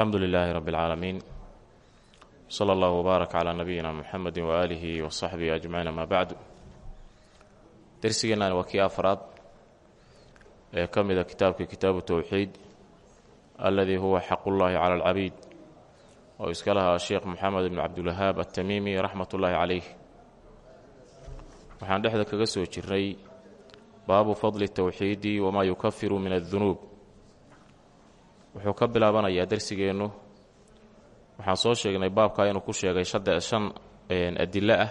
alxamdu lilaahi rabbi اlcaalamiin sala allahu wbaarak calaa nabiyina muxamedi waaalihi wa saxbihi ajmaciin amaa bacdu dersigeennan waa kii afraad ee ka mida kitaabka kitaabu towxiid aladii huwa xaqullaahi cala alcabiid oo iska lahaa sheekh moxamed ibnu cabdulwahaab atamiimi raxmat ullaahi calayh. Waxaan dhexda kaga soo jirnay baabu fadli towxiidi wamaa yukafiru min addunuub wuxuu ka bilaabanayaa dersigeennu waxaan soo sheegnay baabkaa inuu ku sheegay shan adilo ah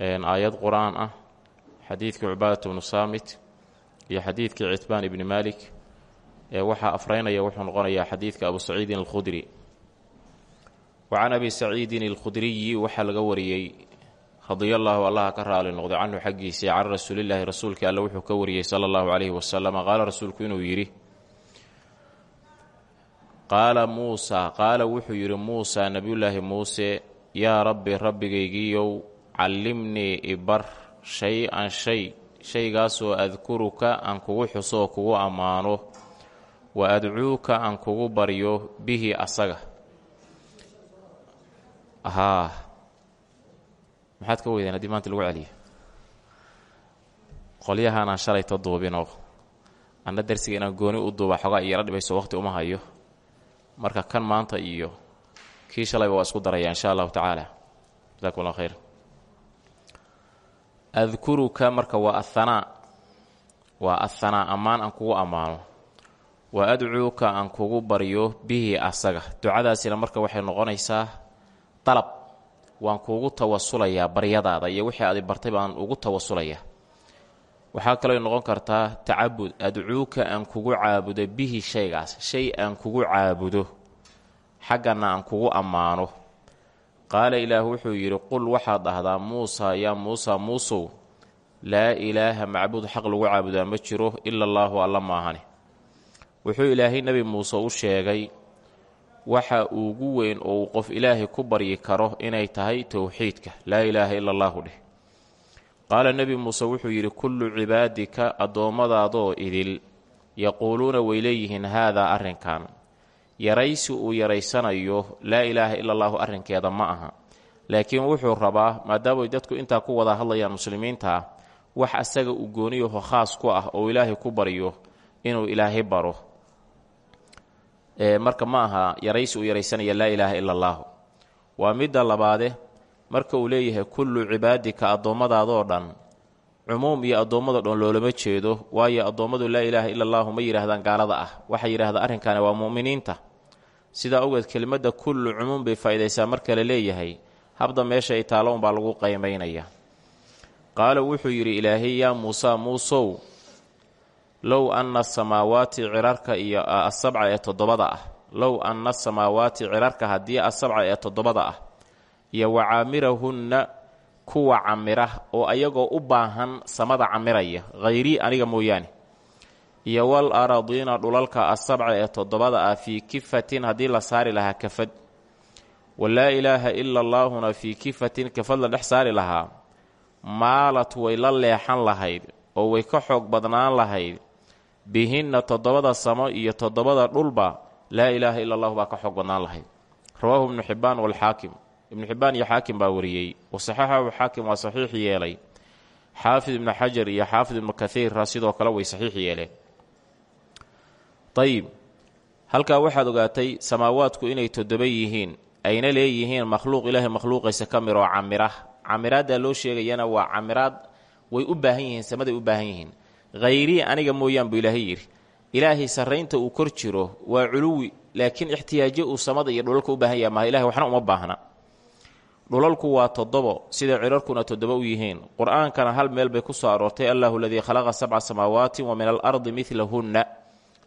aayad qur'aan ah xadiidkii cubaadat bnu saamit iyo xadiidkii citbaan ibni maalik. Ee waxaa afreynaya wuxuu noqonayaa xadiidka abu saciidin alkhudri. Wa abi saciidin alkhudriyi waxaa laga wariyey radiallaahu allaha ka raali noqday canhu xaggiisii can rasuulilaahi rasuulkii alle wuxuu ka wariyey sala allahu calayhi wasalama qaala rasuulku inuu yidhi qaala muusaa qaala wuxuu yidhi muusaa nebiyullaahi muuse yaa rabbi rabbigaygiiyow callimnii ibar shay-an shay shaygaasoo adkuruka aan kugu xusooo kugu ammaano wa adcuuka aan kugu baryo bihi asaga. Haa maxaad ka weydeen haddii maanta lagu celiyo? Qolyahaanaan shalayto duubinoo anna darsiga inaan gooni u duuba xogaa iyala dhibayso waqhti uma hayo marka kan maanta iyo kii shalayba waa isku daraya insha allahu tacaala. Jasakum allah khayr. Adkuruka marka waa athanaa waa athanaa ammaan aan kugu ammaano. Wa adcuuka aan kugu baryo bihi asaga. Ducadaasina marka waxay noqonaysaa dalab waan kuugu tawasulayaa baryadaada iyo wixii aadi bartay baan ugu tawasulayaa waxaa kaloo noqon kartaa tacabud. Adcuuka aan kugu caabudo bihi shaygaas. Shay aan kugu caabudo. Xaggana aan kugu ammaano. Qaala ilaah wuxuu yidhi qul waxaad dhahdaa muusaa yaa muusaa muusow laa ilaaha macbuud xaq lagu caabudaa ma jiro ila allaahu alla maahane wuxuu ilaahay nebi muuse u sheegay waxa ugu weyn oo uu qof ilaahay ku baryi karo inay tahay towxiidka laa ilaaha ila allaahu dheh qaala nebi muuse wuxuu yidhi kullu cibaadika addoommadaadoo idil yaquuluuna way leeyihiin haadaa arrinkan. Yaraysi uu yaraysanayo laa ilaaha ila allaahu arrinkeeda ma aha. Laakiin wuxuu rabaa maadaamay dadku intaa ku wada hadlayaan muslimiinta wax asaga uu gooniyaho khaas ku ah oo ilaahay ku baryo inuu ilaahay baro. Marka ma aha yaraysi uu yaraysanaya laa ilaaha ila allaahu waa midda labaade marka uu leeyahay kullu cibaadika addoommadaadoo dhan cumuum iyo addoommado dhan loolama jeedo waayo addoommadu laa ilaaha ila allaahu ma yidhaahdaan gaalada ah. Waxay yidhahdaan arrinkaani waa mu'miniinta. Sidaa ogeed kelimadda kullu cumuum bay faa'idaysaa marka la leeyahay habda meesha ay taalo unbaa lagu qaymaynaya qaala wuxuu yidhi ilaahay yaa muusaa muusow low anna asamaawaati cirarka iyo asabca ee toddobada ah low anna asamaawaati cirarka haddii asabca ee toddobada ah iyo wa caamirahunna kuwa camira oo ayagoo u baahan samada camiraya hayrii aniga mooyaane. Iyo wal aradiina dhulalka asabca ee toddobada ah fii kifatin haddii la saari lahaa kafad. Walaa ilaaha ila allaahuna fii kifatin kafad la dhex saari lahaa. Maalat way la leexan lahayd oo way ka xoog badnaan lahayd. Bihinna toddobada samo iyo toddobada dhulba laa ilaaha ila allahu baa ka xoog badnaan lahayd. Rawaahu ibnu xibbaan walxaakim ibnu xibbaan iyo xaakim baa wariyey. Wasaxaxahu xaakim waa saxiix yeelay. Xaafid ibnu xajar iyo xaafid ibnu kahiirra sidoo kale way saxiix yeeleen. Dayib halkaa waxaad ogaatay samaawaadku inay toddoba yihiin. Ayna leeyihiin makhluuq ilaahay makhluuqaysa ka mir oo camira camiraaddaa loo sheegayana waa camiraad way u baahan yihiin samaday u baahan yihiin. Hayrii aniga mooyaan buu ilaahay yidhi. Ilaahay sarraynta uu kor jiro waa culuwi laakiin ixtiyaajo uu samada iyo dhulalka u baahan yaha maha ilahay waxna uma baahna dhulalku waa toddobo sida cirarkuna toddobo u yihiin. Qur'aankana hal meel bay ku soo aroortay allahu aladii khalaqa sabca samaawaati wa min alardi midlahunna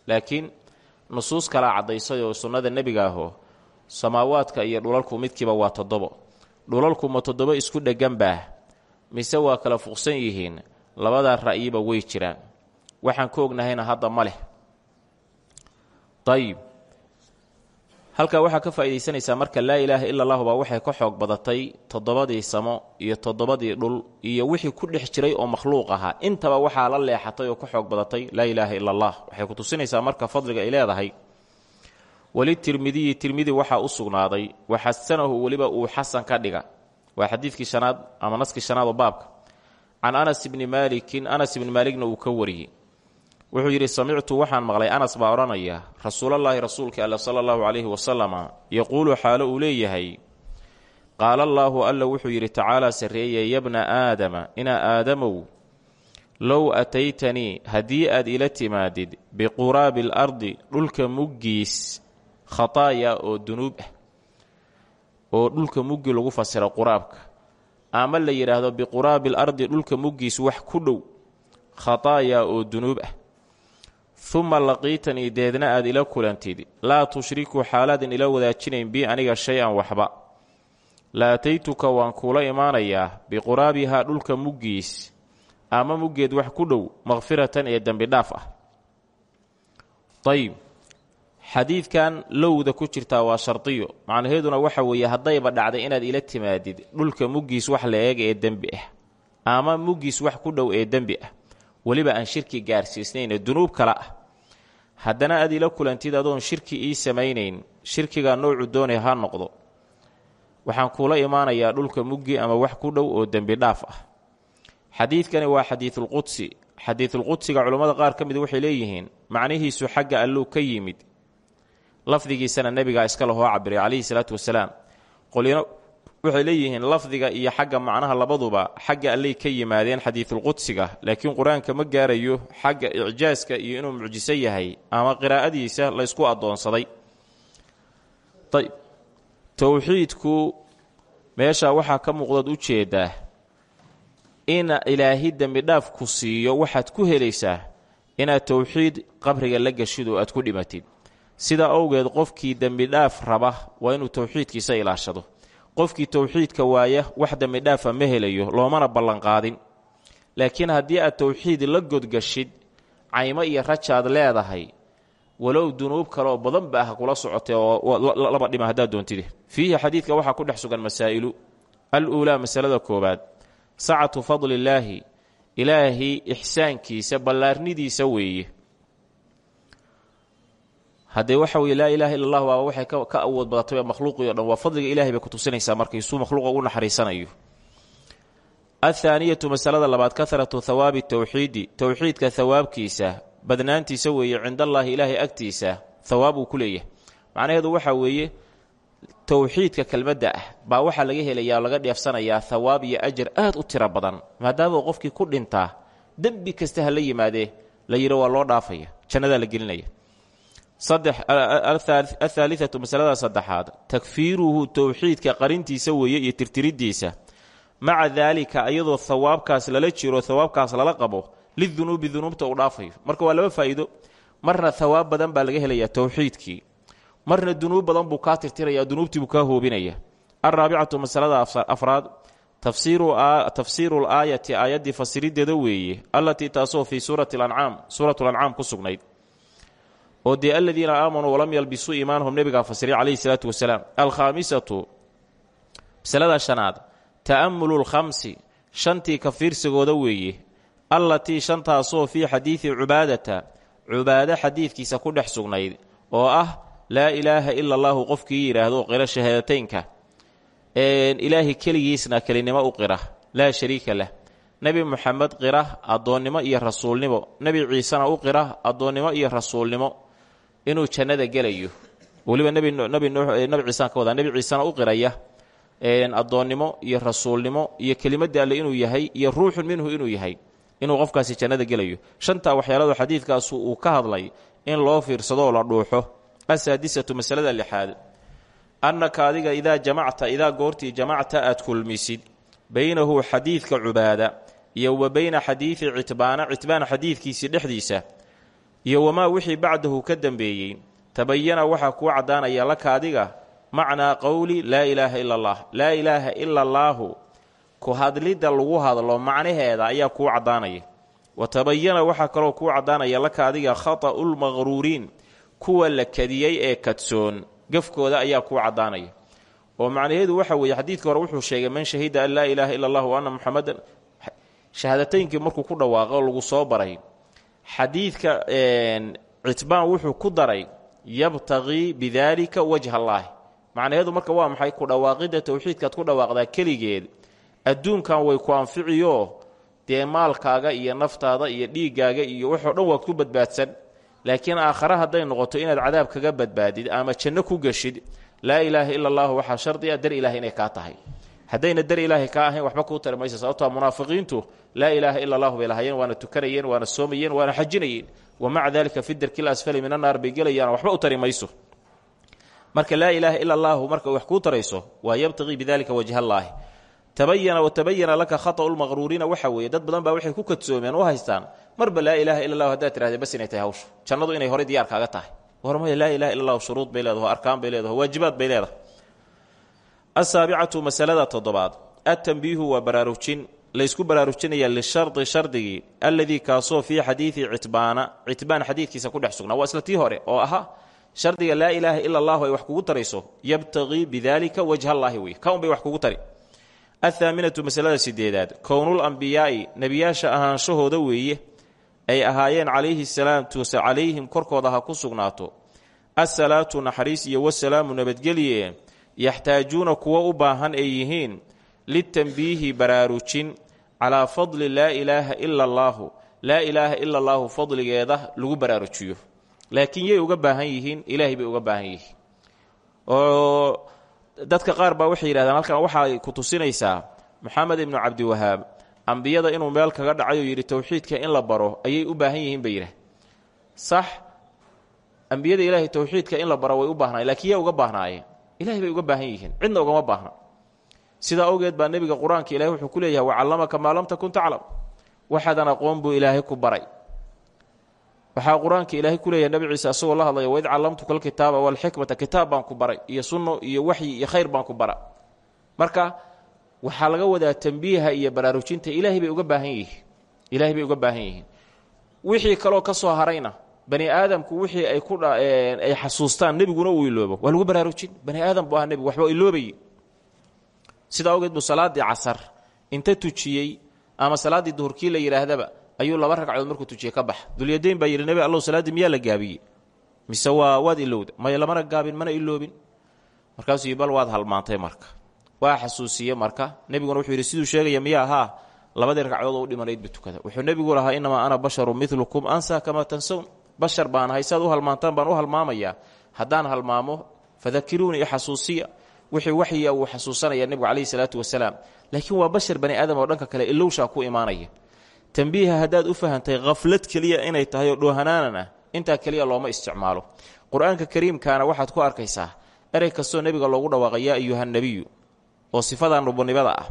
laakiin nusuus kalaa caddaysay oo sunnada nebiga ahoo samaawaadka iyo dhulalku midkiiba waa toddobo. Dhulalku ma toddobo isku dheggan baah mise waa kala fuqsan yihiin? Labadaa ra'yiba way jiraan. Waxaan ka ognahayna hadda ma leh. Dayib halkaa waxaa ka faa'iidaysanaysaa marka laa ilaaha ila allahu baa waxay ka xoog badatay toddobadii samo iyo toddobadii dhul iyo wixii ku dhex jiray oo makhluuq ahaa. Intaba waxaa la leexatay oo ka xoog badatay laa ilaaha ila allah waxay ku tusinaysaa marka fadliga ay leedahay. Welitirmidiyi tirmidi waxaa u sugnaaday waxasanahu weliba uu xasan ka dhiga. Waa xadiidkii shanaad ama naskii shanaad oo baabka. Can anas ibni maalikin anas ibni maaligna uu ka wariyey wuxuu yidhi samictu waxaan maqlay anas baa odhanaya rasuulallaahi rasuulka alla sala allahu calayhi wasalama yaquulu xaalo uu leeyahay. Qaala allaahu alla wuxuu yidhi tacaalaa sarreeye yabna aadama inaa aadamow low ataytanii haddii aad ila timaadid biquraabi alardi dhulka muggiis khataaya oo dunuub ah oo dhulka muggi lagu fasiro quraabka ama la yidhaahdo biquraabi alardi dhulka muggiis wax ku dhow khataaya oo dunuub ah uma laqiitanii deedna aad ila kulantid laa tushriku xaalaadan ila wadaajinayn bii aniga shay-an waxba. La ataytuka waan kuula imaanayaa biquraabihaa dhulka muggiis ama muggeed wax ku dhow makfiratan ee dembi dhaaf ah. Ayib xadiidkan lowda ku jirtaa waa shardiyo. Macnaheeduna waxa weeye haddayba dhacday inaad ila timaadid dhulka muggiis wax la ee dembi ah ama muggiis wax ku dhow ee dembi ah. Weliba aan shirki gaarsiisnayn dunuub kale ah haddana aad ila kulantid adoon shirki ii samaynayn shirkigaa noocu doonay ha noqdo. Waxaan kuula imaanayaa dhulka muggi ama wax ku dhow oo dembi dhaaf ah. Xadiidkani waa xadiidulqudsi xadiidulqudsiga culammada qaar ka mid waxay leeyihiin macnihiisu xagga alluu ka yimid. Lafdigiisana nebigaa iska lahoo cabiray calayhi salaatu wasalaam waxay leeyihiin lafdiga iyo xagga macnaha labaduba xagga allay ka yimaadeen xadiidulqudsiga laakiin qur'aanka ma gaarayo xagga icjaaska iyo inuu mucjiso yahay ama qiraa'adiisa laysku addoonsaday. Ayb towxiidku meesha waxaa ka muuqdood u jeedaa in ilaahi dembidhaaf ku siiyo waxaad ku helaysaa inaad towxiid qabriga la gashid oo aad ku dhimatid. Sidaa owgeed qofkii dembidhaaf raba waa inuu towxiidkiisa ilaashado qofkii towxiidka waaya wax dembidhaafa ma helayo loomana ballanqaadin laakiin haddii aad towxiid la godgashid caymo iyo rajaad leedahay walow dunuub kaleoo badan ba ah kula socotay oo laba dhima haddaad doontide fiihi xadiidka waxaa ku dhex sugan masaa'ilu. Al uulaa masalada koowaad sacatu fadlillaahi ilaahi ixsaankiisa ballaarnidiisa weeye haddee waxa weye laa ilaaha illa allah waaba waxay ka awood badatay makhluuqii o dhan waa fadliga ilahay bay ku tusinaysaa markaisuu makhluuqa ugu naxariisanayo. Athaaniyatu masalada labaad kahratu thawaabi towxiidi towxiidka thawaabkiisa badnaantiisa weeye cindallaahi ilaahay agtiisa thawaab uu ku leeyahay. Macnaheedu waxaa weeye towxiidka kelmadda ah baa waxaa laga helayaa laga dheefsanayaa thawaab iyo ajar aad u tiro badan. Maadaama qofkii ku dhintaa dembi kasta ha la yimaadee la yidhi waa loo dhaafaya jannadaa la gelinaya athaalithatu masalada saddexaad. Takfiiruhu towxiidka qarintiisa weeye iyo tirtiriddiisa. Maca daalika iyadoo thawaabkaas lala jiro thawaabkaas lala qabo lidunuubi dunuubta uu dhaafayo marka waa laba faa'iido. Marna thawaab badan baa laga helayaa towxiidkii marna dunuub badan buu kaa tirtirayaa dunuubtii buu kaa hoobinaya alraabicatu masalada afraad. Tafsiiru laayati aayaddii fasirideeda weeye allatii taasoo fii suurati lancaam suuratu lancaam ku oo dee aladiina aamanuu walam yalbisuu iimaanahum nebigaa fasiray calayhi salaatu wasalaam alkhaamisatu masalada shanaad ta'amulu lkhamsi shantii ka fiirsigooda weeye allatii shantaasoo fii xadiidi cubaadata cubaado xadiidkiisa ku dhex sugnayd oo ah laa ilaaha ila allaahu qofkii yidhaahdo qira shahaadateynka ilaahay keligiisna kelinimo u qira laa shariika lah. Nebi muxamed qira addoonnimo iyo rasuulnimo. Nebi ciisena u qira addoonnimo iyo rasuulnimo inuu jannada gelayo. Weliba nebi ciisaan ka wadaa nebi ciisena u qiraya addoonnimo iyo rasuulnimo iyo kelimadda alle inuu yahay iyo ruuxun minhu inuu yahay inuu qofkaasi jannada gelayo. Shantaa waxyaaladu xadiidkaasu uu ka hadlay in loo fiirsadoo la dhuuxo. Asaadisatu masalada lixaad. Annaka adiga idaa jamacta idaa goortii jamacta aad kulmisid baynahu xadiidka cubaada iyo wa bayna xadiidi citbaana citbaan xadiidkiisii dhexdiisa iyo wamaa wixii bacdahu ka dambeeyey tabayana waxaa kuu caddaanaya laka adiga macnaa qowli laa ilaaha ila allah laa ilaaha ila allaahu ku hadlidda lagu hadlo macnaheeda ayaa kuu caddaanaya. Wa tabayana waxaa kaloo kuu caddaanaya laka adiga khata'u lmaqruuriin kuwa la kadiyey ee kadsoon gafkooda ayaa kuu caddaanaya. Oo macnaheedu waxa weeye xadiidka hore wuxuu sheegay man shahida an laa ilaaha ila allah wa anna muxamadan shahaadataynkii markuu ku dhawaaqo lagu soo baray xadiidka citbaan wuxuu ku daray yabtaqii bidaalika wajha allaahi macnaheedu marka waa maxay? Ku dhawaaqidda towxiidkaad ku dhawaaqdaa keligeed. Adduunkan way ku anficiyoo dee maalkaaga iyo naftaada iyo dhiiggaaga iyo waxoo dhan waad ku badbaadsan. Laakiin aakhare hadday noqoto inaad cadaab kaga badbaadid ama janno ku geshid laa ilaaha ila allahu waxaa shardi a dar ilaah inay kaa tahay haddayna dar ilaahay kaa ahayn waxba kuu tari maysa sababtoa munaafiqiintu laa ilaaha ila allahu bay lahayeen waana tukanayeen waana soomayeen waana xajinayeen. Wa maca dalika fi darki lasfali min annaar bay gelayaan waxba u tari mayso. Marka laa ilaaha ila allahu marka wax kuu tarayso waa yabtaqii bidalika wajhallaahi tabayana watabayana laka khata'u lmaqruuriina waxa weeye dad badan baa waxay ku kadsoomeen u haystaan marba laa ilaaha illa allahu haddaad tirahdee bas inay tahay hawshu. Jannadu inay horey diyaar kaaga tahay. Warmaya laa ilaha illa allahu shuruud bay leedaho arkaan bay leedaho waajibaad bay leedahay asaabicatu masalada toddobaad. Atanbiihu waa baraarujin. Laysku baraarujinaya lishardi shardigii alladii kaasoo fii xadiidi citbaana citbaan xadiidkiisa ku dhex sugnaa waa isla tii hore oo ahaa shardiga laa ilaaha ila allahu ay wax kugu tarayso. Yabtaqii bidalika wajhallaahi wey ka un bay wax kugu tari. Athaaminatu masalada sideedaad. Kownul ambiyaa'i nebiyaasha ahaanshahooda weeye ay ahaayeen calayhi salaatu calayhim korkooda ha ku sugnaato. Assalaatu naxariis iyo wasalaamu nabadgelye yaxtaajuuna kuwo u baahan ay yihiin litanbiihi baraarujin calaa fadli laa ilaaha ila allaahu laa ilaaha ila allaahu fadligeeda lagu baraarujiyo. Laakiin yay uga baahan yihiin ilaahay bay uga baahan yihiin. Oo dadka qaar baa waxay yidhahdaan halkan waxay ku tusinaysaa maxamed ibnu cabdiwahaab ambiyada inuu meel kaga dhacay oo yidhi towxiidka in la baro ayay u baahan yihiin bay yidhah sax ambiyada ilaahay towxiidka in la baro way u baahnaayeen lakiin yaa uga baahnaayeen ilahay bay uga baahan yihiin. Cidna ugama baahna. Sidaa awgeed baa nebiga qur'aanka ilahay wuxuu ku leeyahay wacallamaka maa lam takun taclam. Waxaadan aqoon buu ilaahay ku baray. Waxaa ilaahay ku leeyahay nebi ciise asagoo la hadlaya waid callamtuka alkitaaba walxikmata kitaab baan ku baray iyo sunno iyo waxyi iyo khayr baan ku bara. Marka waxaa laga wadaa tambiiha iyo baraarujinta. Ilaahay bay uga baahan yihiin. Ilaahay bay uga baahan yihiin. Wixii kaloo ka soo harayna bani aadamku wixii ay ku ay xasuustaan nebiguna uu iloobo waa lagu baraarujin. Bani aadam buu aha nebigu waxba iloobayey sidaa awgeed buu salaaddii casar inta tujiyey ama salaaddii duhurkii la yidhaahdaba ayuu laba ragcadood markuu tujiyey ka baxa. Dulyadeyn baa yidhi nebi allow salaaddii miyaa la gaabiyey? Mise waa waad ilowda maya lamana gaabin mana iloobin? Markaasuu bal waad halmaantay marka. Waa xasuusiye marka. Nebiguna wuxuu yidhi siduu sheegaya miya ahaa? Labadii ragcadood oo u dhimanaydba tukada. Wuxuu nebigu lahaa innamaa ana basharu milukum ansa kamaa tansawn bashar baan ahay saad u halmaantaan baan u halmaamayaa haddaan halmaamo fadakiruuni ixasuusiya wixii waxyiga wuu xasuusanaya nebigu calayhi salaatu wasalaam. Laakiin waa bashar bani aadam oo dhanka kale ilowshaa ku imaanaya. Tambiiha haddaad u fahantay khaflad keliya inay tahay oo dhoohanaanan ah intaa keliya looma isticmaalo. Qur'aanka kariimkaana waxaad ku arkaysaa erey kastoo nebiga loogu dhawaaqay yaa ayuhannebiyu oo sifadan rubunimada ah.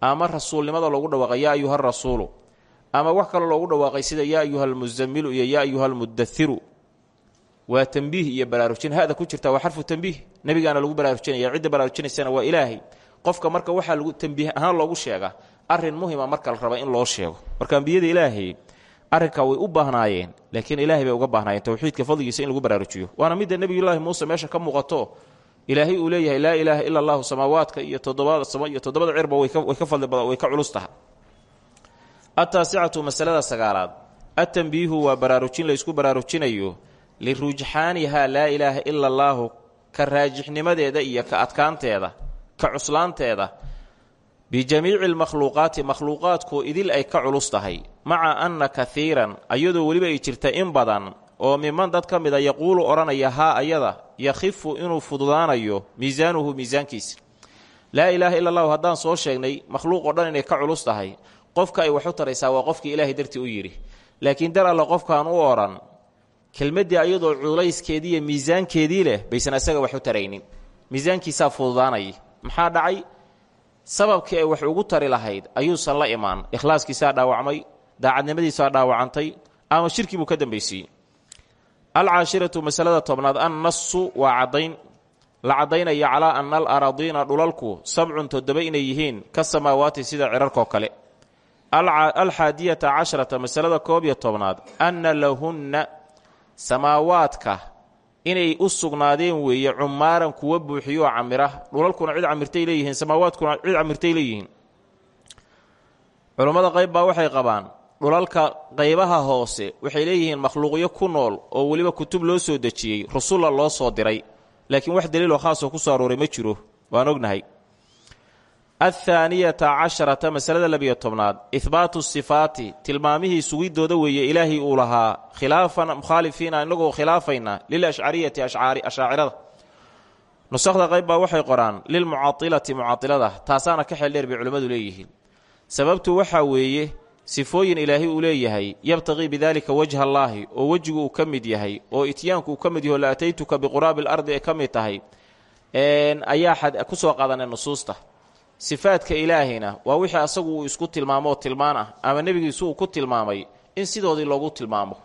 Ama rasuulnimada loogu dhawaaqay yaa ayuha rasuulu ama wax kaloo loogu dhawaaqay sida yaa ayuha almusamilu iyo yaa ayuha almudairu waa tambiih iyo baraarujin. Hada ku jirta waa xarfu tambiih nebigaana lagu baraarujinaya. Cidda baraarujinaysana waa ilaahay. Qofka marka waxaa lagu tambiih ahaan loogu sheegaa arrin muhima marka la raba in loo sheego. Marka ambiyada ilaahay arrinkaa way u baahnaayeen laakiin ilaahay bay uga baahnaayeen. Towxiidka fadligiisa in lagu baraarujiyo. Waana midda nebiyullaahi muuse meesha ka muuqato. Ilaahay uu leeyahay laa ilaaha ila allahu samaawaadka iyo todobada samo iyo toddobada cirba way ka fadli badan way ka culus taha ataasicatu masalada sagaalaad. Atanbiihu waa baraarujin laysku baraarujinayo lirujxaanihaa laa ilaaha ila allaahu ka raajixnimadeeda iyo ka adkaanteeda ka cuslaanteeda bijamiici lmakhluuqaati makhluuqaadku idil ay ka culus tahay. Maca anna kaiiran ayadoo weliba ay jirta in badan oo miman dad ka mida yaquulu odhanaya haa ayada yakhifu inuu fududaanayo miisaanuhu miisaankiisa. Laa ilaaha ila allahu haddaan soo sheegnay makhluuq oo dhan inay ka culus tahay qofka ay wax u taraysaa waa qofkii ilaahay dartii u yidhi. Laakiin dar alle qofkaan u odhan kelmaddii ayadoo culayskeedii miisaankeedii leh baysan isaga wax u taraynin. Miisaankiisaa maxaa dhacay? Sababkii ay wax ugu tari lahayd ayuusan la imaan. Ikhlaaskiisaa dhaawacmay daacadnimadiisaa dhaawacantay ama shirkii buu ka dambaysiiyey alcaashiratu masalada tobnaad annasu waa caddayn. La caddaynaya calaa anna al araadiina dhulalku sabcun toddoba inay yihiin ka samaawaati sida cirarkoo kale alxaadiyata casharata masalada koob iyo tobnaad anna lahunna samaawaadka inay u sugnaadeen weeye cumaaran kuwa buuxiyo oo camira dhulalkuna cid camirtay leeyihiin samaawaadkuna cid camirtay leeyihiin. Culummada qayb baa waxay qabaan dhulalka qaybaha hoose waxay leeyihiin makhluuqyo ku nool oo weliba kutub loo soo dejiyey rusulla loo soo diray laakiin wax daliiloo khaasoo ku soo ma jiro waan ognahay athaaniyata casharata masalada labiyo tobnaad ihbaatu sifaati tilmaamihii sugidooda weeye ilaahay uu lahaa khilaafan mukhaalifiina inagoo khilaafayna lilashcariyati ashaacirada nusakda qayb baa waxay qoraan lilmucailati mucailada taasaana ka xeeldheer bay culimmadu leeyihiin sababtu waxaa weeye sifooyin ilaahay uu leeyahay yabtaqii bidaalika wajha allaahi oo wejigu uu ka mid yahay oo ityaanku uu ka mid yaho la ataytuka biquraabi alardi ay tahay ayaa ku soo qaadanay sifaadka ilaahayna waa wixii asagu uu isku tilmaamo tilmaan ah ama nebigiisu uu ku tilmaamay in sidoodii loogu tilmaamo.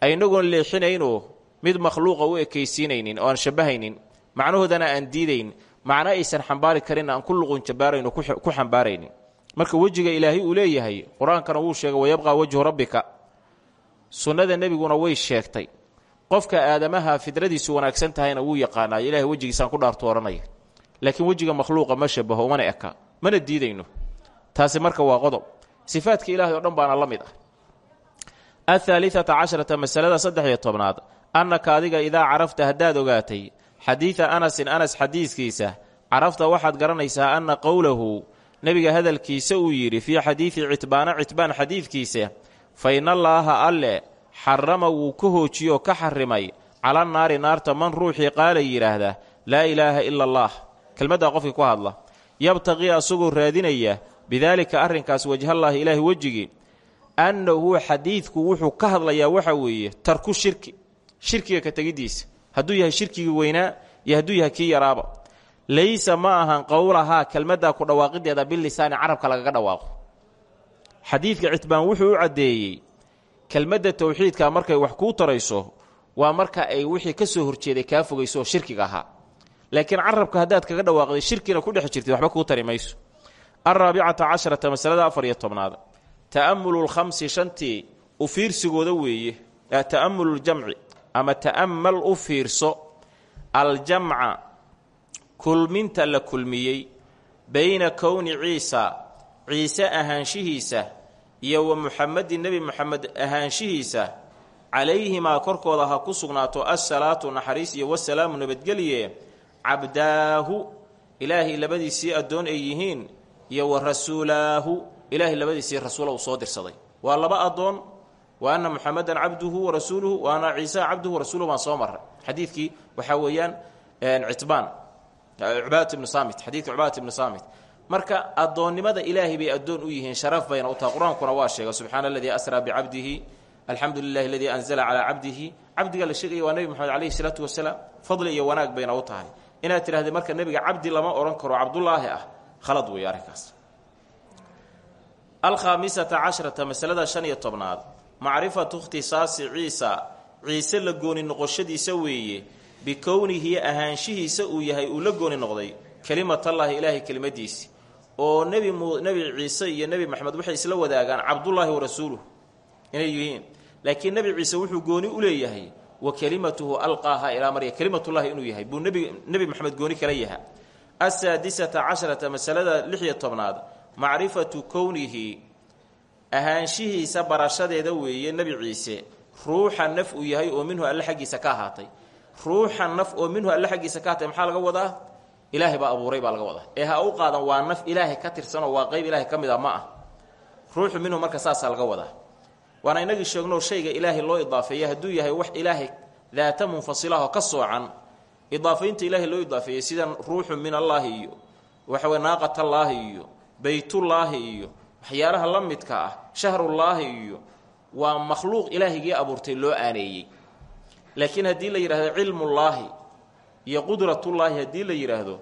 Aynagoon leexinaynoo mid makhluuqa u ekaysiinaynin oo aan shabahaynin macnahoodana aan diidayn macno aysan xambaari karin aan ku luqun jabaarayno ku xambaaraynin. Marka wejiga ilaahay uu leeyahay qur'aankana wuu sheegay wayabqaa wajhu rabbika. Sunnada nebiguna way sheegtay. Qofka aadamaha fidradiisu wanaagsan tahayna wuu yaqaanaayo ilahay wejigiisaan ku dhaartu odhanaya laakiin wejiga makhluuqa ma shabaho mana eka mana diidayno. Taasi marka waa qodob. Sifaadka ilaahay oo dhan baana la mid ah. Athaalithata casharata masalada saddex iyo tobnaad. Annaka adiga idaa carafta haddaad ogaatay xadiida anasin anas xadiiskiisa carafta waxaad garanaysaa anna qowlahu nebiga hadalkiisa uu yidhi fii xadiidi citbaana citbaan xadiidkiisa fa inallaaha alle xarama wuu ka hoojiyoo ka xarimay cala naari naarta man ruuxii qaala yidhaahda laa ilaaha ila allah kelmaddaa qofkii ku hadla yabtaqii asagoo raadinaya bidaalika arrinkaas wajhallaahi ilaahi wejigii annahu xadiidku wuxuu ka hadlayaa waxa weeye tarku shirki shirkiga ka tegiddiisa hadduu yahay shirkigii weynaa iyo hadduu yahay kii yaraaba. Laysa ma ahan qowlahaa kelmaddaa ku dhawaaqideeda bilisaani carabka lagaga dhawaaqo. Xadiidka citbaan wuxuu u caddeeyey kelmadda towxiidka markay wax kuu tarayso waa marka ay wixii ka soo horjeeday kaa fogayso shirkiga ahaa laakiin carabka haddaad kaga dhawaaqday shirkina ku dhex jirtid waxba kuu tari mayso. Alraabicata casharata masalada afar iyo tobnaad. Ta'amulu lkhamsi shantii u fiirsigooda weeye. Ta'amulu ljamci ama ta'ammal u fiirso. Aljamca kulminta la kulmiyey bayna kowni ciisa ciise ahaanshihiisa iyo wa muxamedin nebi muxamed ahaanshihiisa. Calayhimaa korkooda ha ku sugnaato assalaatu naxariis iyo wasalaamu nabadgelye cabdaahu ilaahay labadiisii addoon ay yihiin iyo wa rasuulaahu ilaahay labadiisii rasuula uu soo dirsaday. Laba addoon wa anna muxamedan cabduhu wa rasuuluhu wa anna ciisa cabduhu warasuuluhu baan soo marray. Xadiidkii waxaa weeyaan citbaan cubaat ibnu saamit xadiidka cubaat ibnu saamit. Marka addoonnimada ilaahay bay addoon u yihiin sharaf bayna u tahay. Qur'aankuna waa sheega subxaana aladii asraa bicabdihi alxamdu anzala calaa cabdihi. Cabdiga la sheegaya waa nebi moxamed calayhi salaatu wasalaam fadli iyo wanaag bayna u inaad tidhahdee marka nebiga cabdi lama odhan karo cabdullaahi ah khalad weeye arrinkaas. Alkhaamisata cashrata masalada shan iyo tobnaad. Macrifatu ikhtisaasi ciisa. Ciise la gooni noqoshadiisa weeye bikownihi ahaanshihiisa uu yahay uu la gooni noqday kelimatallaahi ilaahay kelimadiisi. Oo nebi mu nebi ciise iyo nebi maxamed waxay isla wadaagaan cabdullaahi wa rasuuluh inay yihiin. Laakiin nebi ciise wuxuu gooni u leeyahay wa kelimatuhu alqaaha ilaa marya kelimatullahi inuu yahay. Buu nebi maxamed gooni kala yaha asaadisata casharata masalada lix tobnaad. Macrifatu kownihi. Ahaanshihiisa barashadeeda weeye nebi ciise. Ruuxa naf uu yahay oo minhu alle xaggiisa ka ahaatay. Ruuxa naf oo minhu alle xaggiisa ka ahaatay maxaa laga wadaa? Ilaahay baa abuuray baa laga wadaa. ee ha u qaadan waa naf ilaahay ka tirsanoo waa qayb ilaahay ka mid a ma ah. Ruuxu minhu marka saasaa laga wadaa waana inagii sheegnoo shayga ilaahay loo idaafeeya hadduu yahay wax ilaahay daata munfasilahoo ka soocan idaafaynta ilaahay loo idaafeeyey sida ruuxu min allaahi iyo waxawe naaqatallaahi iyo beytullaahi iyo waxyaalaha la midka ah shahrullaahi iyo waa makhluuq ilaahigii abuurtay loo aaneeyey. Laakiin haddii la yidhahdo cilmullaahi iyo qudratullaahi haddii la yidhaahdo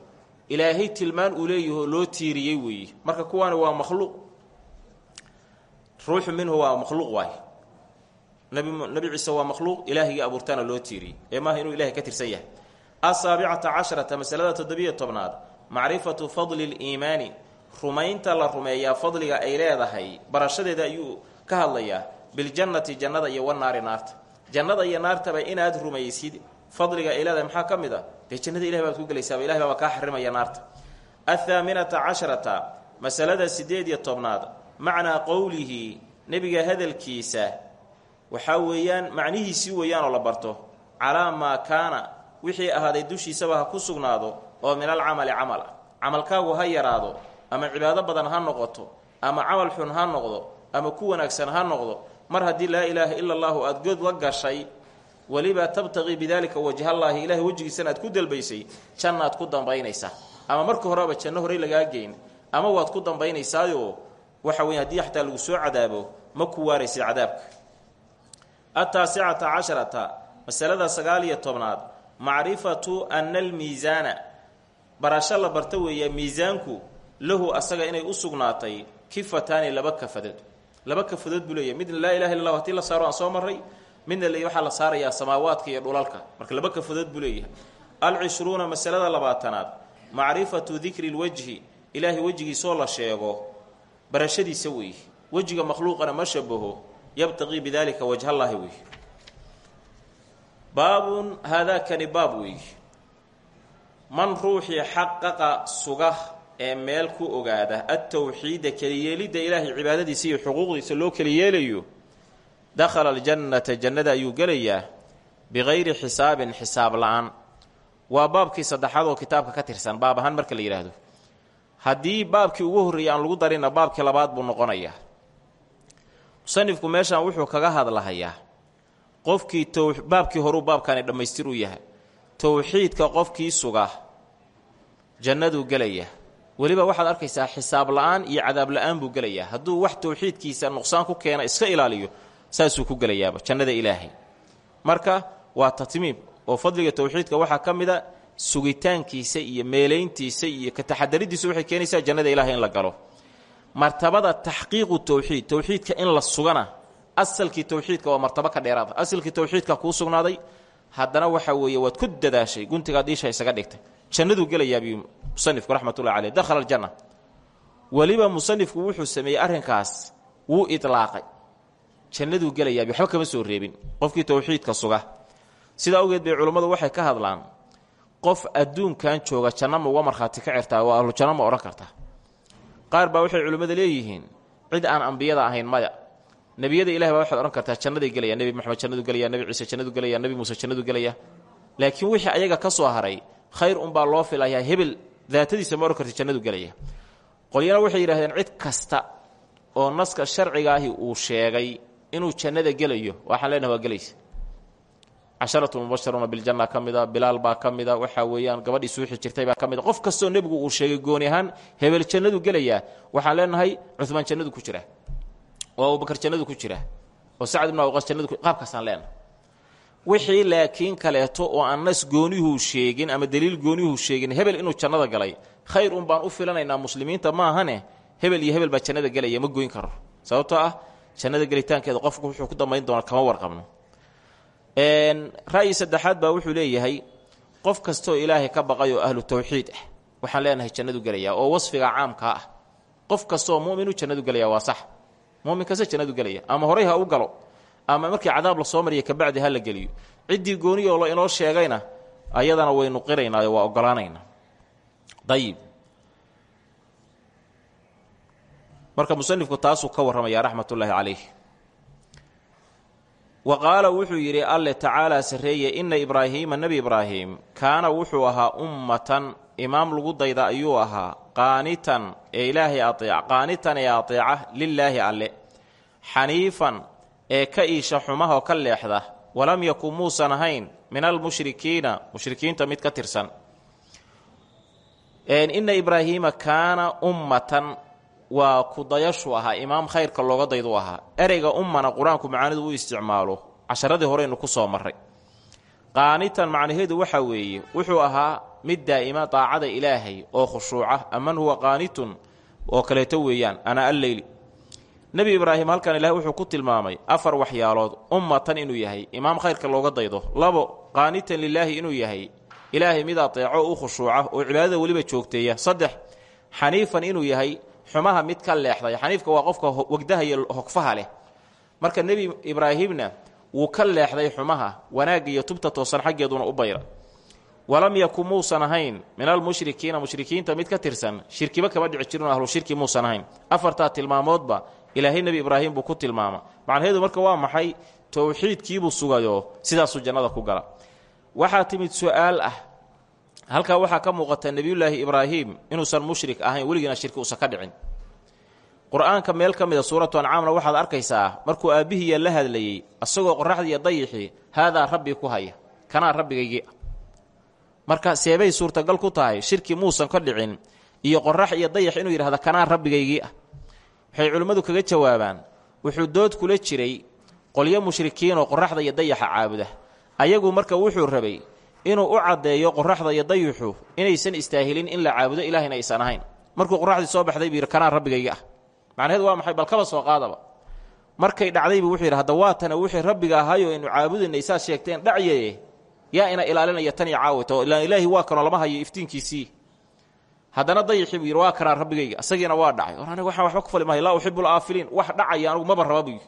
ilaahay tilmaan uu leeyahoo loo tiiriyey weeye marka kuwaani waa makhluuq ruuxu minhu waa makhluuq waay. Nabi ciise waa makhluuq ilaahigii abuurtaana loo tiiriyey ee maaha inuu ilahay ka tirsan yahay. Asaabicata casharata masalada toddobiyo tobnaad. Macrifatu fadli liimaani rumaynta la rumeeyaa fadliga ay leedahay barashadeeda ayuu ka hadlayaa. Biljannati jannada iyo wanaari naarta. Jannada iyo naartaba inaad rumaysid fadliga ay leedahay maxaa ka mid a dee jannada ilahay baad ku gelaysaaba ilahay baaba kaa xarimaya naarta. Athaaminata casharata masalada sideed iyo tobnaad macnaa qowlihi nebiga hadalkiisa waxaa weeyaan macnihiisii weeyaan oo la barto. Calaa maa kaana wixii ahaaday dushiisaba ha ku sugnaado oo min alcamali camal ah. Camalkaagu ha yaraado ama cibaado badan ha noqoto ama camal xun ha noqdo ama ku wanaagsan ha noqdo mar haddii laa ilaaha ila allahu aada good la gashay weliba tabtaqii bidaalika wajhallaahi ilahay wejigiisana aad ku dalbaysay jannaad ku dambaynaysaa. Ama marka horeba janno horey lagaa geyn ama waad ku dambaynaysaayo waxa weya haddii xataa lagu soo cadaabo ma ku waaraysid cadaabka. Ataasicata casharata masalada sagaal iyo tobnaad macrifatu ana almiisaana barasho la barta weeya miisaanku lahu asaga inay u sugnaatay kifataani laba kafadood. Laba kafadood buu leeyahy midna laa ilaha illa llah hatii la saaro aan soo marray midna le waxaa la saarayaa samaawaadka iyo dhulalka. Marka laba kafadood buu leeyahay. Alcishruuna masalada labaatanaad macrifatu dikri lwajhi ilaahay wejigiisoo la sheego barashadiisa weeye wejiga makhluuqana ma shabaho yabtaqii bidalika wajhallaahi weeye baabun haadaakani baab weeye man ruuxii xaqaqa suga ee meel ku ogaada adtowxiida keliyeelidda ilaahay cibaadadiisa iyo xuquuqdiisa loo keliyeelayo dakhala aljannata jannada ayuu gelayaa bikayri xisaabin xisaab la'aan. Waa baabkii saddexaad oo kitaabka ka tirsan baab ahaan marka la yidhaahdo haddii baabkii ugu horreeyay aan lagu darina baabkii labaad buu noqonayaa. Musanifku meeshaan wuxuu kaga hadlahayaa qofkii baabkii horuu baabkani dhammaystir u yahay. Towxiidka qofkii suga jannaduu gelaya. Weliba waxaad arkaysaa xisaab la'aan iyo cadaab la'aan buu gelayaa. Hadduu wax towxiidkiisa nuqsaan ku keena iska ilaaliyo saasuu ku gelayaaba jannada ilaahay. Marka waa tatmiim oo fadliga towxiidka waxaa ka mid sugitaankiisa iyo meelayntiisa iyo ka taxadaridiisa waxay keenaysaa jannada ilaahay in la galo. Martabada taxqiiqu towxiid towxiidka in la sugana asalkii towxiidka waa martabo ka dheeraada. Asalkii towxiidka kuu sugnaaday haddana waxa weeye waad ku dadaashay guntigaad dhiisha isaga dhigtay. Jannaduu gelayaabuu musanifku raxmatullahi caleyh dakhala aljanna. Weliba musanifku wuxuu sameeyey arrinkaas wuu idlaaqay. Jannaduu gelayaabi waxba kama soo reebin. Qofkii towxiidka suga. Sidaa awgeed bay culummadu waxay ka hadlaan qof adduunkan jooga janna ma uga markhaati ka cirtaa waa ahlu janno ma odhan kartaa qaar baa waxay culimmada leeyihiin cid aan ambiyada ahayn maya. Nebiyada ilahi baa waxaad odhan kartaa jannaday gelaya nebi moxamed jannadu gelaya nebi ciise jannadu gelaya nebi muuse jannadu gelaya laakiin wixii ayaga ka soo haray khayr unbaa loo filayaa hebel daatadiisa ma odhan karta jannadu gelaya qolyana waxay yidhahdeen cid kasta oo naska sharcigaahi uu sheegay inuu jannada gelayo waxaan leenahay waa gelaysa casharatu mubasharuuna biljanna ka mida bilaal baa ka mida weeyaan gabadhii suuxi jirtay baa ka qof kastoo nebigu uu sheegay gooni ahaan hebel jannadu gelayaa waxaan leenahay cumaan jannadu ku jira. Oo abubakar jannadu ku jira. Oo sacd ibn awqas jannadu qaabkaasaan leenahay. Wixii laakiin kaleeto oo aan nas sheegin ama daliil goonihuu sheegin hebel inuu jannada galay khayr un baan u filanaynaa muslimiinta maahane hebel iyo hebel baa jannada gelaya ma goyn karo. Sababtoo ah jannada gelitaankeeda qofku wuxuu ku dambayn doonaa kama warqabno ra'yi saddexaad baa wuxuu leeyahay qof kastooo ilaahay ka baqay oo ahlu tawxiid ah waxaan leenahay jannadu gelaya oo wasfiga caamkaa ah. Qof kastooo muminu jannadu gelaya waa sax. Mumin kasta jannadu gelaya. Ama horay ha u galo ama markii cadaab la soo mariya kabacdi ha la geliyo. Ciddii gooniyoo la inoo sheegayna ayadana waynu qiraynaayo waa ogolaanaynaa ayib marka musanifku taasuu ka warramaya raxmatullaahi calayh wa qaala wuxuu yidhi alle tacaalaa sarreeye inna ibraahiima nebi ibraahim kaana wuxuu ahaa ummatan imaam lagu dayda ayuu ahaa qaanitan ee ilaahay aeec qaanitan ee ateeca lilaahi alle xaniifan ee ka iisha xumahoo ka leexda walam yakun muusan ahayn min almushrikiina mushrikiinta mid ka tirsan. Inna ibraahiima kaana ummatan waa kudayashu ahaa imaam khayrka looga daydu ahaa. Ereyga ummana qur'aanku macaanidu u isticmaalo. Casharadii horeynu ku soo marray. Qaanitan macnaheedu waxa weeye wuxuu ahaa mid daa'ima daacada ilaahay oo khushuuca. Aman huwa qaanitun oo kaleeto weeyaan ana alleyli nebi ibraahim halkan ilahay wuxuu ku tilmaamay afar waxyaalood ummatan inuu yahay imaam khayrka looga daydo. Labo qaanitan lilaahi inuu yahay ilaahay mid ateeco u khushuuca oo cibaadada weliba joogteeya. Saddex xaniifan inuu yahay xumaha mid ka leexday. Xaniifka waa qofka wegdaha iyo hogfaha leh. Marka nebi ibraahimna wuu ka leexday xumaha wanaagga iyo tubta toosan xaggeeduna u bayra. Walam yakun muusan ahayn min almushrikiina mushrikiinta mid ka tirsan shirkiba kama dhici jirin ahlu shirki muusan ahayn. Afartaa tilmaamoodba ilaahay nebi ibraahim buu ku tilmaama. Macnaheedu marka waa maxay? Towxiidkiibuu sugayoo sidaasuu jannada ku gala. Waxaa timid su'aal ah halkaa waxaa ka muuqata nebiyullaahi ibraahim inuusan mushrik ahayn weligiina shirki uusan ka dhicin. Qur'aanka meel ka mida suuratu ancaamna waxaad arkaysaa markuu aabbihiiya la hadlayey asagoo qoraxdiiyo dayixii haadaa rabbii ku haya kanaa rabbigaygii. Ah marka seebay suurtagal ku tahay shirki muusan ka dhicin iyo qorax iyo dayax inuu yidhahda kanaa rabbigaygii ah. Waxay culimmadu kaga jawaabaan wuxuu dood kula jiray qolyo mushrikiinoo qoraxda iyo dayaxa caabuda. Ayagu marka wuxuu rabay inuu u caddeeyo qoraxda iyo dayixu inaysan istaahilin in la caabudo ilaahayna aysan ahayn. Markuu qoraxdii soo baxday buu yidhi kanaa rabbigaygii ah. Macnaheedu waa maxay? Bal soo qaadaba. Markay dhacdaybu wuxuu yidhi hadda waatana wixii rabbiga ahaayo inu caabudaynay saad sheegteen dhacyaye yaa ina ilaalinaya tan caawito. Ilaan ilaahi waa kanoo lama hayo iftiinkiisii. Haddana dayixii buu waa kanaa rabbigayga asagiina waa dhacay. War aniga waxba ku fali maayo laa uxibu wax dhacaya anugu maba raba buu yidhi.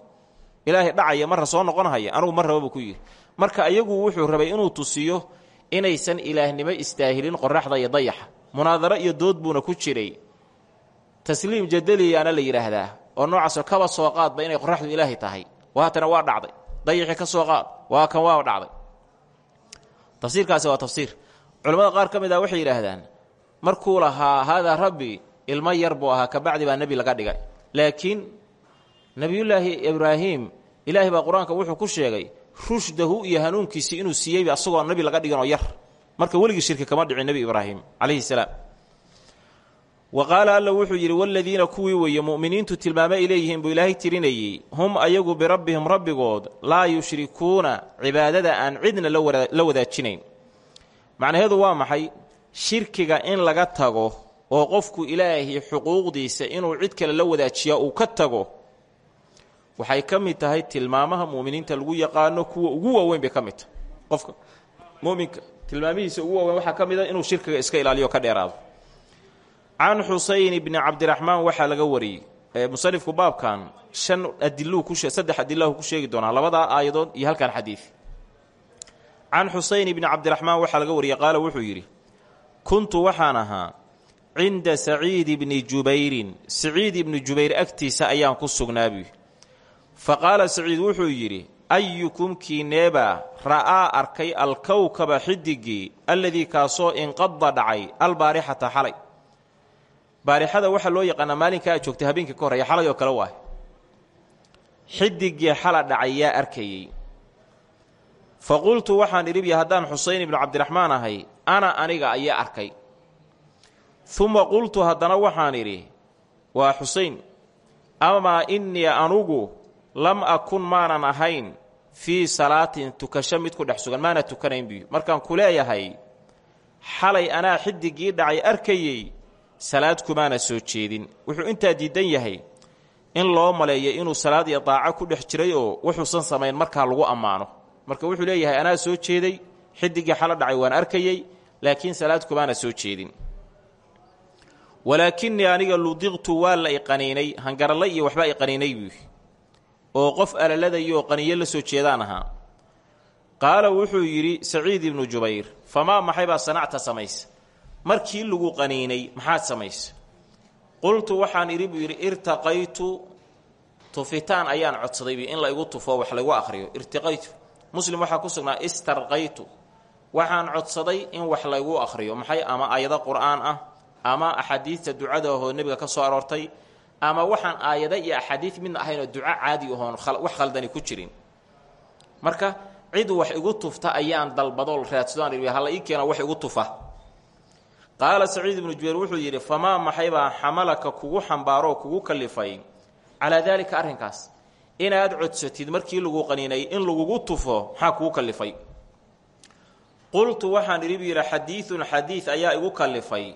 Ilaahay soo noqonhaya anugu ma buu ku yidhi. Marka iyagu wuxuu rabay inuu tusiyo inaysan ilaahnimo istaahilin qoraxda iyo dayaxa. Munaadaro iyo dood buuna ku jiray. Tasliim jadaliyaana la yidhaahdaa oo noocaasoo kaba soo qaadba inay qoraxdu ilaahay tahay. Waatana waa dhacday. Dayixii ka soo qaad waa kan waa dhacday. Tafsiirkaasi waa tafsiir. Culimmada qaar ka mid ah waxay yidhaahdaan markuu lahaa haadaa rabbi ilmo yar buu ahaa kabacdi baa nebi laga dhigay. Laakiin nebiyullaahi ibraahim ilaahay baa qur'aanka wuxuu ku sheegay rushdahu iyo hanuunkiisii inuu siiyeyba asagoo nebi laga dhiganoo yar. Marka weligii shirki kama dhicin nebi ibraahim calayhi salaam. Wa qaala alla wuxuu yidhi waladiina kuwii weeye mu'miniintu tilmaamo ay leeyihiin buu ilaahay tirinayey. Hum ayagu birabbihim rabbigood laa yushrikuuna cibaadada aan cidna la wadaajinayn. Macnaheedu waa maxay? Shirkiga in laga tago oo qofku ilaahay xuquuqdiisa inuu cid kale la wadaajiyaa uu ka tago waxay ka mid tahay tilmaamaha mu'miniinta lagu yaqaano kuwa ugu waaweyn bay ka mid tahay. Qofka muminka tilmaamihiisa ugu waaweyn waxaa ka mid a inuu shirkiga iska ilaaliyo ka dheeraado. Can xusayn bni cabdiraxmaan waxaa laga wariyey musanifku baabkan shan adiluu ku saddex adilahu ku sheegi doonaa labadaa aayadood iyo halkan xadiid can xusayn bni cabdiraxmaan waxaa laga wariyey qaala wuxuu yidhi kuntu waxaan ahaa cinda saciidi bni jubayrin saciid ibni jubayr agtiisa ayaan ku sugnaabi fa qaala saciid wuxuu yidhi ayukum kiineebaa ra'aa arkay alkowkaba xidigii alladii kaasoo inqada dhacay albaarixata xalay. Baarixada waxaa loo yaqaanaa maalinka aad joogtay habeenkii ka horreeya xalay oo kale waay xidigii xala dhacay yaa arkayey. Fa qultu waxaan idhibya haddaan xusayn ibnu cabdiraxmaan ahay ana aniga ayaa arkay. Uma qultu haddana waxaan idhi waa xusayn amaa innii anugu lam akun maanan ahayn fii salaatin tukasho mid ku dhex sugan maana tukanayn biyo markaan ku leeyahay xalay anaa xidigii dhacay arkayey salaad kumaana soo jeedin. Wuxuu intaa diidan yahay in loo maleeyo inuu salaad iyo daaco ku dhex jiray oo wuxuusan samayn markaa lagu ammaano. Marka wuxuu leeyahay anaa soo jeeday xidigii xalo dhacay waan arkayey laakiin salaad kumaana soo jeedin. Walaakinii aniga ludiqtu waa la iqaniinay hangaralla iyo waxbaa iqaniinay buu oo qof alaladayoo qaniyo la soo jeedaan ahaa. Qaala wuxuu yidhi saciid ibnu jubayr famaa maxay baa sanacta samaysa markii lagu qaniinay maxaad samaysa qultu waxaan idhi buu yidhi irtaqaytu tufitaan ayaan codsaday in la igu tufo wax lagu akhriyo. Irtiqaytu muslim waxaa ku sugnaa istarqaytu waxaan codsaday in wax laygu akhriyo. Maxay ama aayado qur'aan ah ama axaadiidta ducada ahoo nebiga ka soo aroortay ama waxaan aayado iyo axaadiid midna ahaynoo duco caadi ahoon wax khaldani ku jirin. Marka cid wax igu tufta ayaan dalbadool raadsadaan idhi halla ii keena wax igu tufa. Qaala saciid ibnu jubayr wuxuu yidhi famaa maxaybaa xamalaka kugu xambaaroo kugu kallifay? Calaa daalika arrinkaas inaad codsatid markii lagu qaniinay in lagugu tufo maxaa kugu kallifay? Qultu waxaan idhi buu yidhi xadiidun xadiid ayaa igu kallifay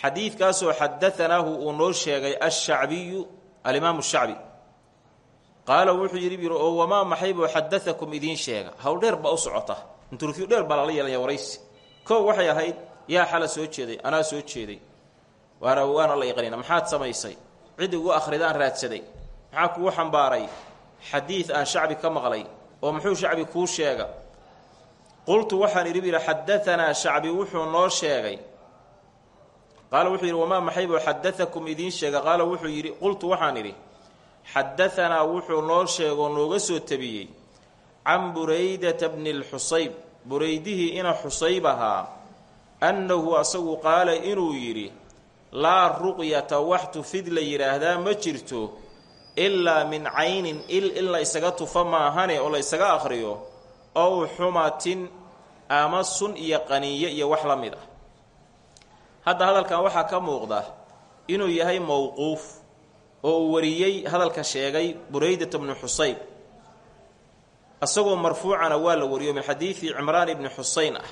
xadiidkaasoo xadaanaahu uu noo sheegay ashacbiyu alimaamu shacbi qaala wuxuu yidhi buu yidhi oo wamaa maxaybuu xadaakum idiin sheega? Hawl dheer baa u socota. Inturkiyu dheer baa lala yeelaya waraysi. Koow waxay ahayd yaa xala soo jeeday anaa soo jeeday. Waana waana la iqanina maxaad samaysay? Cid igu akhridaan raadsaday. Maxaa kugu xambaaray? Xadiid aan shacbi ka maqlay oo muxuu shacbi kuu sheega? Qultu waxaan idhi buu yidhi xadaanaa shacbi wuxuu noo sheegay qaala wuxuu yidhi wamaa maxaybuu xadaakum idiin sheega? Qaala wuxuu yidhi qultu waxaan idhi xadaanaa wuxuu noo sheegoo nooga soo tabiyey can buraydata bni lxusayb buraydihii ina xusayb ahaa annahu asagu qaala inuu yidhi laa ruqyata wax tufid la yidhaahdaa ma jirto ilaa min caynin il in la isaga tufa maahane oo la isaga akhriyo ow xumatin ama sun iyo qaniyo iyo wax la mid ah hadda hadalkan waxaa ka muuqda inuu yahay mowquuf oo uu wariyey hadalka sheegay buraydata bnu xusayb isagoo marfuucana waa la wariyo min xadiidi cimraan ibni xuseyn ah.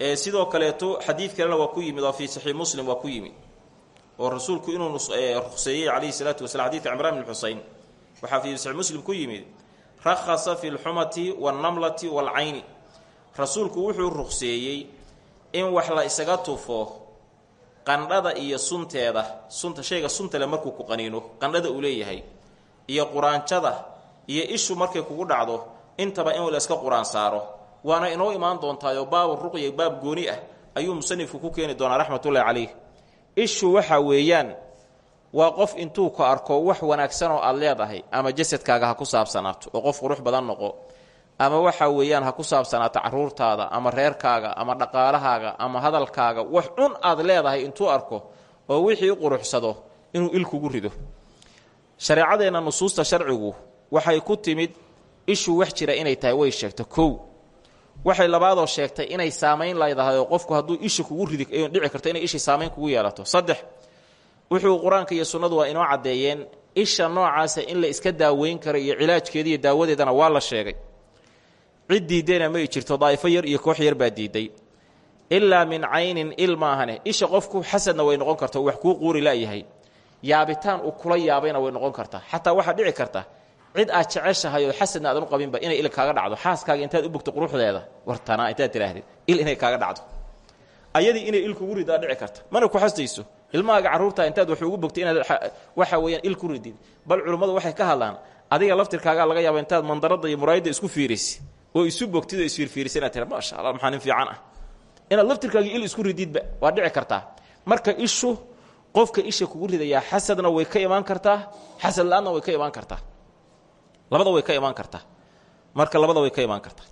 Ee sidoo kaleeto xadiid kalena waa ku yimid oo fii saxiix muslim waa ku yimid. Oo rasuulku inuu ruqseeyey calayhi salaatu wasalaam xadidka cimraan ibni xuseyn waxaa fii saxiix muslim ku yimid rakhasa fi lxumati waalnamlati waalcayni rasuulku wuxuu ruqseeyey in wax la isaga tufo qandhada iyo sunteeda sunta shayga suntale markuu ku qaniino qandhada uu leeyahay iyo quraanjada iyo ishu markay kugu dhacdo intaba in la iska quraan saaro. Waana inoo imaan doontaayoo baabu ruqya baab gooni ah ayuu musanifku ku keeni doonaa raxmatullahi calayh. Ishu waxa weeyaan waa qof intuu ka arko wax wanaagsan oo aad leedahay ama jasadkaaga ha ku saabsanaato oo qof qurux badan noqo ama waxa weeyaan ha ku saabsanaato caruurtaada ama reerkaaga ama dhaqaalahaaga ama hadalkaaga wax cun aad leedahay intuu arko oo wixii quruxsado inuu il kugu rido. Shareecadeenna nusuusta sharcigu waxay ku timid ishu wax jira inay tahay way sheegto kow. Waxay labaadoo sheegtay inay saamayn leedahay qofku hadduu isha kugu ridi dhici karto inay ishii saamayn kugu yeelato. Saddex wuxuu qur'aanka iyo sunnadu waa inoo caddeeyeen isha noocaasa in la iska daaweyn karo iyo cilaajkeeda iyo daawadeedana waa la sheegay cid diidayna may jirto daa'ifo yar iyo koox yar baa diiday. Ilaa min caynin il maahane isha qofku xasadna way noqon karta wax kuu quuri la'yahay yaabitaan uu kula yaabayna way noqon kartaa xataa waxaa dhici karta cid aad jeceshahay oo xasadna aadan u qabinba inay il kaaga dhacdo. Xaaskaaga intaad u bogto quruxdeeda wartanaa intaad tidhaahdid il inay kaaga dhacdo. Ayadii inay il kugu dhici karta. Mana ku xasdayso. Ilmahaaga carruurta intaad wax ugu bogtay inaad waxa weeyaan il ridid. Bal culummadu waxay ka hadlaan adiga laftirkaagaa laga yaaba intaad mandaradda iyo muraayadda isku fiirisi oo isu bogtid oo isfiirfiirisa inaad tira maasha allah maxaa nin fiican ah. Inaad laftirkaagii il isku rididba waa dhici kartaa. Marka ishu qofka isha kugu ridayaa xasadna way ka imaan kartaa xasad la'aanna way ka imaan kartaa. Labada way ka imaan kartaa. Marka labada way ka imaan kartaa.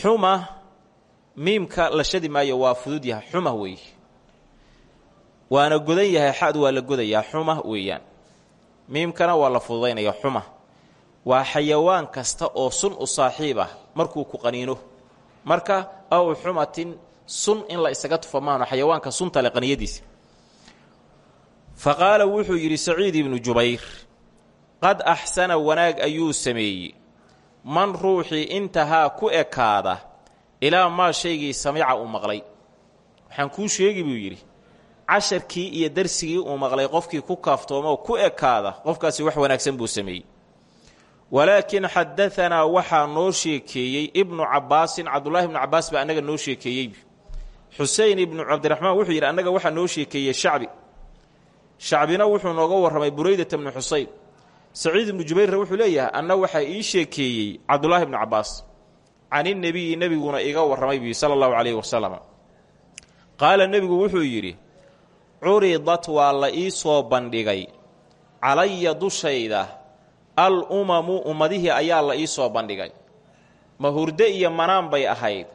Xuma miimka la shadi maayo waa fudud yahay xuma weeye waana godan yahay xad waa la godayaa xuma weeyaan. Miimkana waa la fududaynaya xuma. Waa xayawaan kasta oo sun u saaxiib ah markuu ku qaniino. Marka aw xumatin sun in la isaga tufa maano xayawaanka sunta le qaniyadiisa. Fa qaala wuxuu yidhi saciid ibnu jubayr qad axsana wanaag ayuu sameeyey. Man ruuxii intahaa ku ekaada ilaa maa shaygii samica uu maqlay. Waxaan kuu sheegi buu yidhi casharkii iyo darsigii uu maqlay qofkii ku kaaftoomoo ku ekaada qofkaasi wax wanaagsan buu sameeyey walaakin xadaanaa waxaa noo sheekeeyey ibnu cabaasin cabdullaahi ibnu cabaas baa annaga noo sheekeeyey. Xusein ibnu cabdiraxmaan wuxuu yidhi annaga waxaa noo sheekeeyey shacbi. Shacbina wuxuu nooga warramay buraydata bnu xuseyn. Saciid ibnu jubayrna wuxuu leeyahay anna waxaa ii sheekeeyey cabdulaahi ibnu cabaas caninebiyi nebiguna iga warramay buu sala allahu calayhi wasalam qaala nebigu wuxuu yidhi curidat waa la ii soo bandhigay. Calaya dushayda al umamu ummadihii ayaa la ii soo bandhigay. Ma hurde iyo manaan bay ahayd.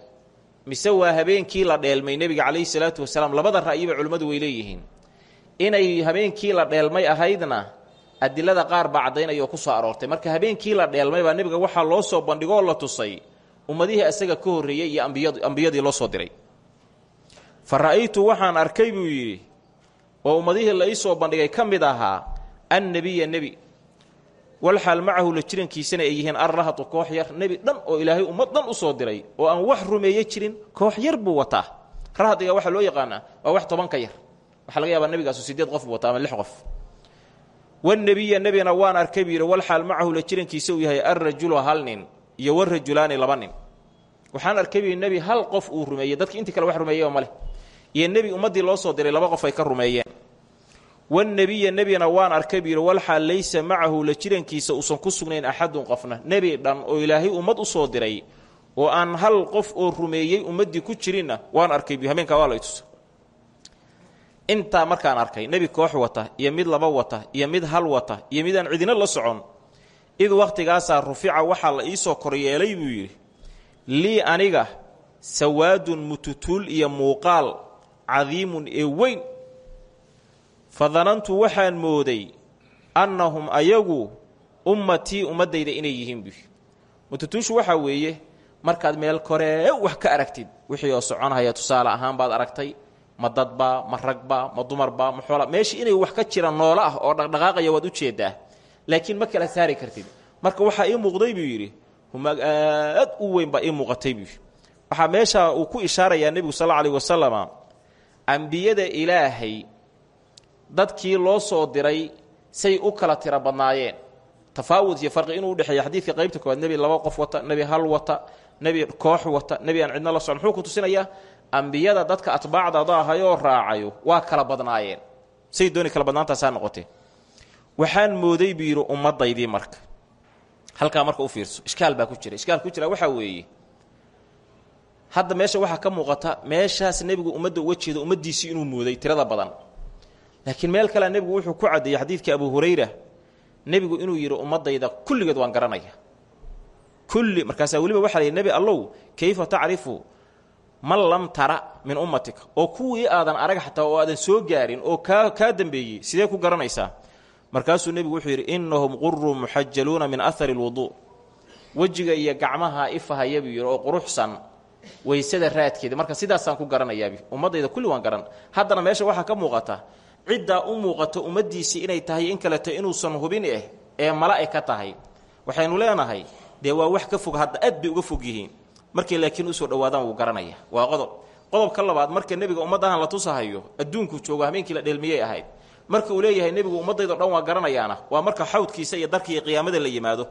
Mise waa habeenkii la dheelmay nebiga calayhi salaatu wasalaam labada ra'yiba culimmadu way leeyihiin. Inay habeenkii la dheelmay ahaydna adilada qaar baa caddaynaya oo ku soo aroortay. Marka habeenkii la dheelmay baa nebiga waxaa loo soo bandhigoo la tusay ummadihii asaga ka horreeyey iyo ambiyadii loo soo diray. Fa ra'aytu waxaan arkay buu yidhi oo ummadihii la ii soo bandhigay ka mid ahaa annebiya nebi walxaal macahu la jirankiisana ay yihiin arrahatu koox yar. Nebi dhan oo ilaahay ummad dhan u soo diray oo aan wax rumeeye jirin koox yar buu wataa. Rahdiga waxaa loo yaqaanaa waa wax toban ka yar. Waxaa laga yaabaa nebigaasu sideed qof buu wataa ama lix qof. Wanebiya nebina waan arkay buu yidhi walxaal macahu la jirankiisa uu yahay alrajulu hal iyo warajulaani laba nin. Waxaan arkay buu nebi hal qof uu rumeeyey. Dadki intii kale wax rumeeyeba ma leh. Iyo nebi ummaddii loo soo diray laba qof ay ka rumeeyeen wanebiya nebina waan arkay buu yidhi walxaal laysa macahu la jirankiisa uusan ku sugnayn axadun qofna nebi dhan oo ilaahay ummad u soo diray oo aan hal qof oo rumeeyey ummaddii ku jirinna waan arkay bu habeenkaa waa la tusa intaa markaan arkay nebi koox wata iyo mid laba wata iyo mid hal wata iyo mid aan cidina la socon id wakhtigaasaa rufica waxaa la iisoo koryeelay buu yidhi lii aniga sawaadun mututuul iyo muuqaal cadiimun ee weyn fa danantu waxaan mooday annahum ayagu ummatii ummaddayda inay yihiin buy mututuushu waxaa weeye markaad meel koree wax ka aragtid wixii oo soconhaya tusaale ahaan baad aragtay ma dadbaa ma ragbaa ma dumarbaa ma xoola meesha inay wax ka jira noolo ah oo dhaqdhaqaaqaya waad u jeedaa laakiin ma kala saari kartid. Marka waxaa ii muuqday buu yidhi humaag aad u weyn baa ii muuqatay buu waxaa meesha uu ku ishaarayaa nebigu sal alla alih wasalama ambiyada ilaahay dadkii loo soo diray say u kala tiro badnaayeen. Tafaawud iyo farqi inuu udhexeeya xadiidka qaybta koowaad nebi laba qof wata nebi hal wata nebi koox wata nebi aan cidna la socon. Muxuu ku tusinayaa ambiyada dadka atbaacdada ahayoo raacayo waa kala badnaayeen. Say dooni kala badnaantaasaa noqotee waxaan mooday buu yidhi marka. Halkaa marka u fiirso. Ishkaal baa ku jira. Ishkaal ku jira waxaa weeye hadda meesha waxaa ka muuqata meeshaas nebigu ummadda uga jeedo inuu mooday tirada badan laakiin meel kalea nebigu wuxuu ku caddeeyey xadiidka abu hurayra nebigu inuu yidhi ummadayda kulligeed waan garanaya. Kulli markaasaa weliba waxaa layidhi nebi allow kayfa tacrifu man lam tara min ummatika oo kuwii aadan arag xataa oo aadan soo gaarin oo kaa kaa dambeeyey sidee ku garanaysaa? Markaasuu nebigu wuxuu yidhi innahum quruu muxajaluuna min ahari lwuduu wejiga iyo gacmaha ifahaya buu yidhi oo quruxsan waysada raadkeeda. Marka sidaasaan ku garanayaabi ummadayda kulli waan garan. Haddana meesha waxaa ka muuqata ciddaa u muuqato ummaddiisii inay tahay in kaleto inuusan hubin eh ee mala e ka tahay. Waxaynu leenahay dee waa wax ka fog hadda aad bay uga fog yihiin. Markay laakiin u soo dhawaadaan wuu garanaya. Waa qodob. Qodobka labaad marka nebiga ummadahan la tusahayo adduunkuu joogo habeenkii la dheelmiyey ahayd. Marka uu leeyahay nebigu ummadaydo dhan waa garanayaana waa marka xawdkiisa iyo darka iyo qiyaamada la yimaado